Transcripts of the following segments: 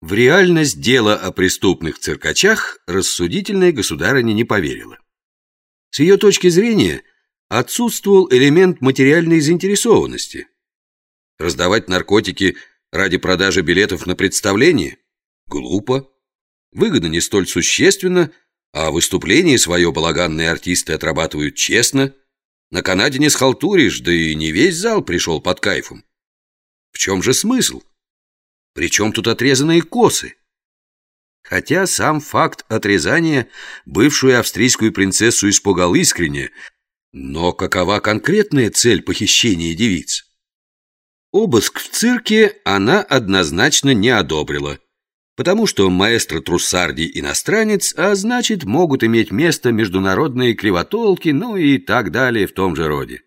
В реальность дела о преступных циркачах рассудительная государыня не поверила. С ее точки зрения отсутствовал элемент материальной заинтересованности. Раздавать наркотики ради продажи билетов на представление? Глупо. Выгода не столь существенна, а выступление свое балаганные артисты отрабатывают честно. На Канаде не схалтуришь, да и не весь зал пришел под кайфом. В чем же смысл? Причем тут отрезанные косы? Хотя сам факт отрезания бывшую австрийскую принцессу испугал искренне, но какова конкретная цель похищения девиц? Обыск в цирке она однозначно не одобрила, потому что маэстро Труссарди иностранец, а значит, могут иметь место международные кривотолки, ну и так далее в том же роде.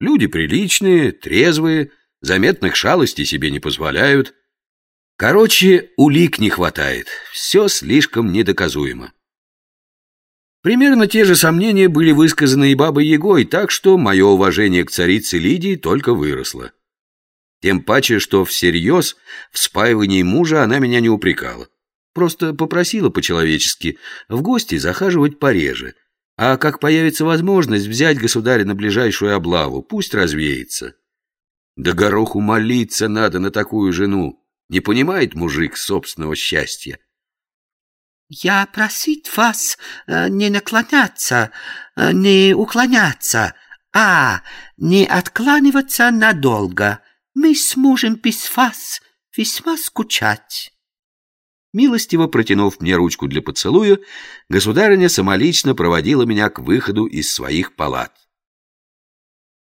Люди приличные, трезвые, заметных шалостей себе не позволяют – Короче, улик не хватает, все слишком недоказуемо. Примерно те же сомнения были высказаны и Бабой Егой, так что мое уважение к царице Лидии только выросло. Тем паче, что всерьез в спаивании мужа она меня не упрекала. Просто попросила по-человечески в гости захаживать пореже. А как появится возможность взять государя на ближайшую облаву, пусть развеется. Да гороху молиться надо на такую жену. Не понимает мужик собственного счастья. «Я просить вас э, не наклоняться, э, не уклоняться, а не откланиваться надолго. Мы с мужем без вас весьма скучать». Милостиво протянув мне ручку для поцелуя, государыня самолично проводила меня к выходу из своих палат.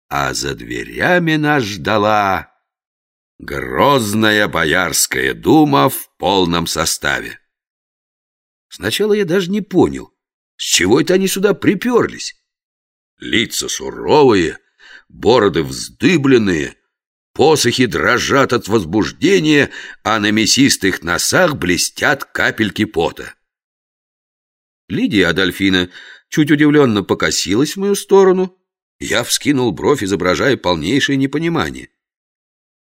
А за дверями нас ждала Грозная Боярская дума в полном составе. Сначала я даже не понял, с чего это они сюда приперлись. Лица суровые, бороды вздыбленные, посохи дрожат от возбуждения, а на мясистых носах блестят капельки пота. Лидия Адольфина чуть удивленно покосилась в мою сторону. Я вскинул бровь, изображая полнейшее непонимание.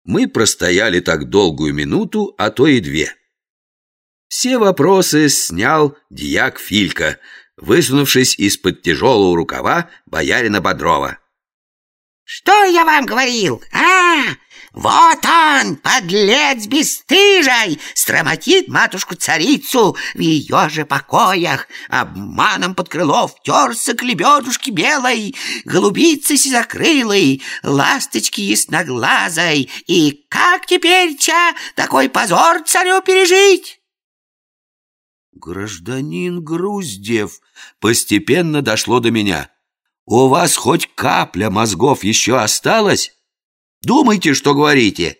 Мы простояли так долгую минуту, а то и две. Все вопросы снял дьяк Филька, высунувшись из-под тяжелого рукава боярина Бодрова. «Что я вам говорил, а? Вот он, подлец бесстыжий, стромотит матушку-царицу в ее же покоях, обманом под крыло втерся к лебедушке белой, голубице сизокрылой, ласточке ясноглазой. И как теперь, ча, такой позор царю пережить? Гражданин Груздев, постепенно дошло до меня. У вас хоть капля мозгов еще осталась? Думайте, что говорите.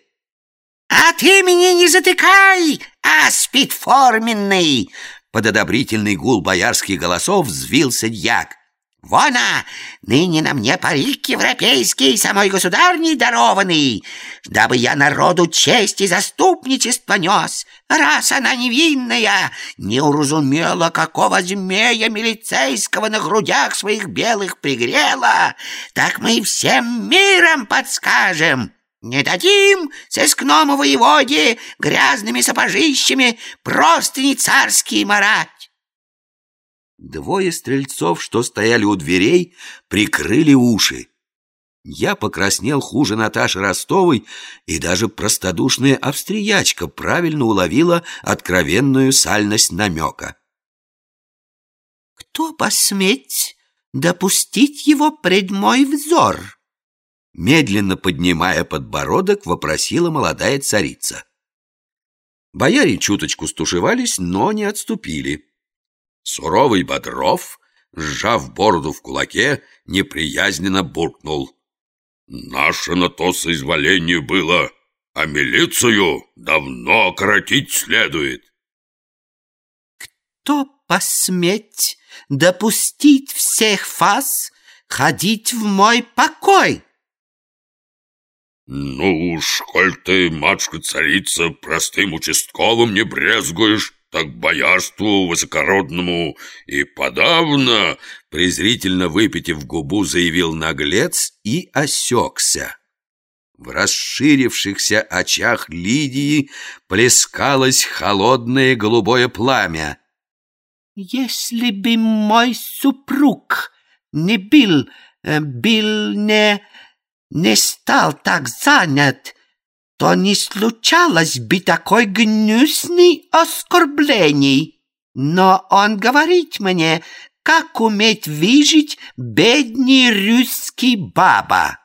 А ты меня не затыкай, аспид форменный! Под одобрительный гул боярских голосов взвился дьяк. Вона, ныне на мне парик европейский, самой государней дарованный, дабы я народу честь и заступничество нес, раз она невинная, не уразумела, какого змея милицейского на грудях своих белых пригрела, так мы всем миром подскажем». Не дадим сыскному воеводе грязными сапожищами просто не царские марать. Двое стрельцов, что стояли у дверей, прикрыли уши. Я покраснел хуже Наташи Ростовой, и даже простодушная австриячка правильно уловила откровенную сальность намека. «Кто посметь допустить его пред мой взор?» Медленно поднимая подбородок, вопросила молодая царица. Бояре чуточку стушевались, но не отступили. Суровый Бодров, сжав бороду в кулаке, неприязненно буркнул. «Наше на то соизволение было, а милицию давно коротить следует». «Кто посметь допустить всех вас ходить в мой покой?» «Ну уж, коль ты, матушка-царица, простым участковым не брезгуешь, так боярству высокородному и подавно, презрительно выпитив губу, заявил наглец и осекся. В расширившихся очах Лидии плескалось холодное голубое пламя. «Если бы мой супруг не был, э, был не, не стал так занят, то не случалось бы такой гнусный оскорблений. Но он говорит мне, как уметь выжить бедный русский баба.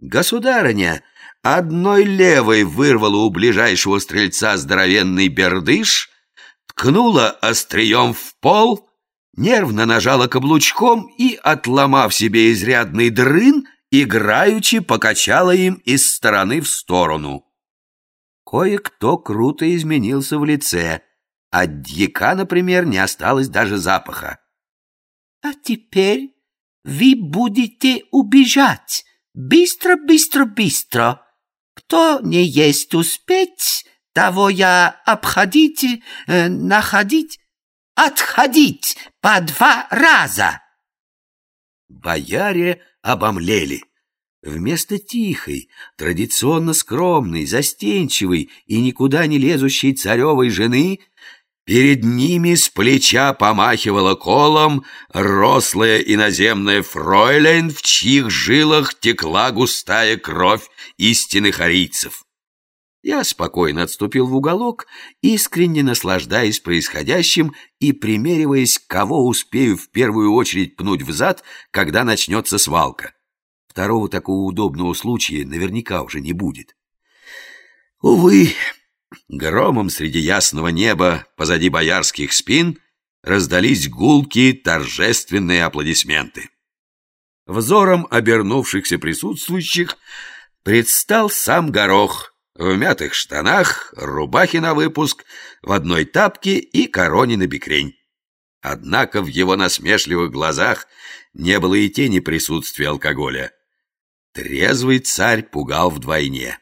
Государыня одной левой вырвала у ближайшего стрельца здоровенный бердыш, ткнула острием в пол, нервно нажала каблучком и, отломав себе изрядный дрын, играючи покачала им из стороны в сторону. Кое-кто круто изменился в лице. От дьяка, например, не осталось даже запаха. А теперь вы будете убежать. Быстро, быстро, быстро. Кто не есть успеть, того я обходить, э, находить, отходить по два раза. Бояре обомлели. Вместо тихой, традиционно скромной, застенчивой и никуда не лезущей царевой жены — Перед ними с плеча помахивала колом рослая иноземная фройлен, в чьих жилах текла густая кровь истинных арийцев. Я спокойно отступил в уголок, искренне наслаждаясь происходящим и примериваясь, кого успею в первую очередь пнуть в зад, когда начнется свалка. Второго такого удобного случая наверняка уже не будет. Увы, Громом среди ясного неба позади боярских спин раздались гулкие торжественные аплодисменты. Взором обернувшихся присутствующих предстал сам горох в мятых штанах, рубахе на выпуск, в одной тапке и короне на бекрень. Однако в его насмешливых глазах не было и тени присутствия алкоголя. Трезвый царь пугал вдвойне.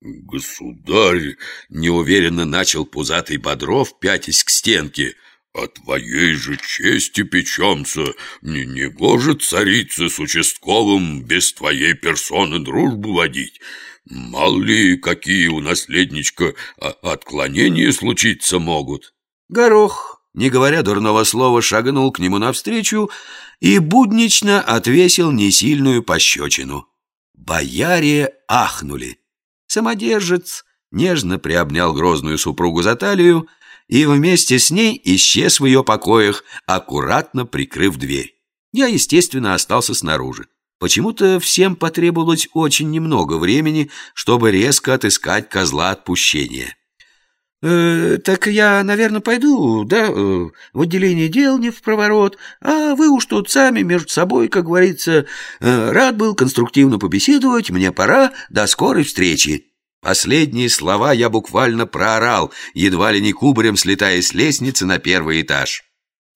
«Государь!» — неуверенно начал пузатый Бодров, пятясь к стенке. «О твоей же чести печемся. Не, не гоже царице с участковым без твоей персоны дружбу водить. Мало ли, какие у наследничка отклонения случиться могут». Горох, не говоря дурного слова, шагнул к нему навстречу и буднично отвесил несильную пощечину. Бояре ахнули. Самодержец нежно приобнял грозную супругу за талию и вместе с ней исчез в ее покоях, аккуратно прикрыв дверь. Я, естественно, остался снаружи. Почему-то всем потребовалось очень немного времени, чтобы резко отыскать козла отпущения. «Э, «Так я, наверное, пойду, да, э, в отделение дел не в проворот, а вы уж тут сами между собой, как говорится, э, рад был конструктивно побеседовать, мне пора, до скорой встречи». Последние слова я буквально проорал, едва ли не кубарем слетая с лестницы на первый этаж.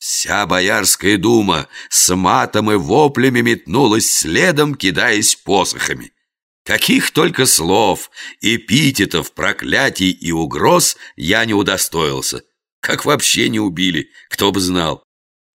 Вся Боярская дума с матом и воплями метнулась следом, кидаясь посохами. Каких только слов, эпитетов, проклятий и угроз я не удостоился. Как вообще не убили, кто бы знал.